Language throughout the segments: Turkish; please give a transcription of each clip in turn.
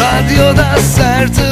Radyoda sertabı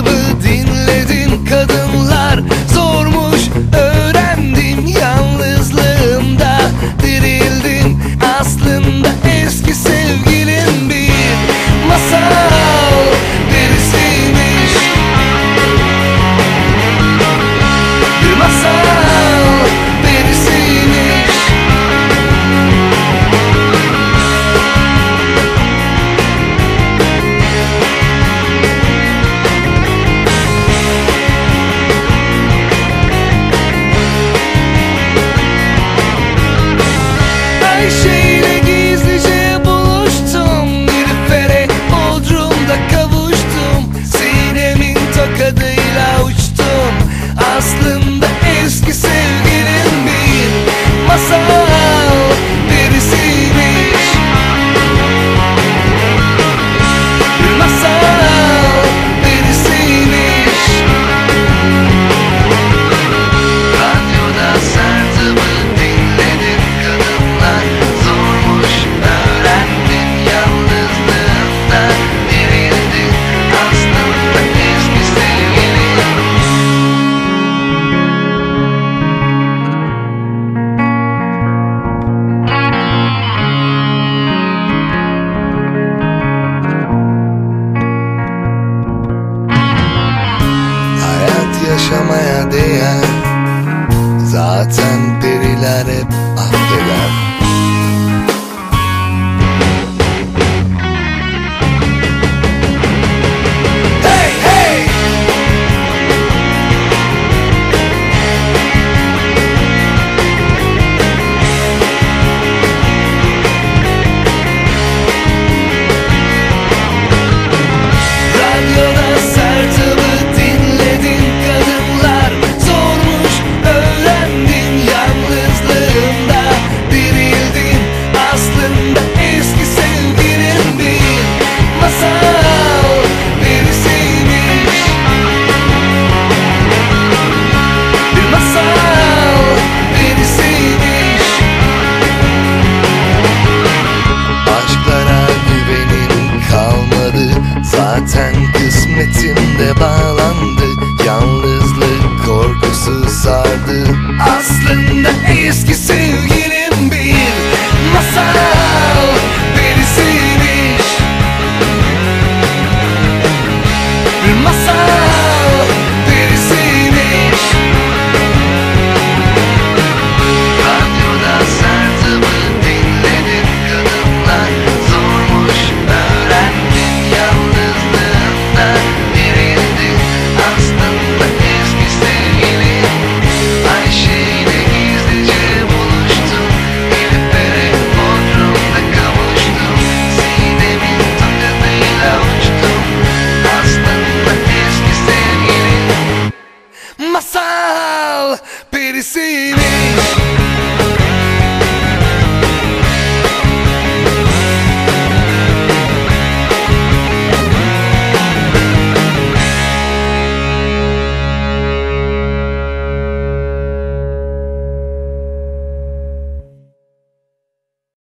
der Satan. gerisini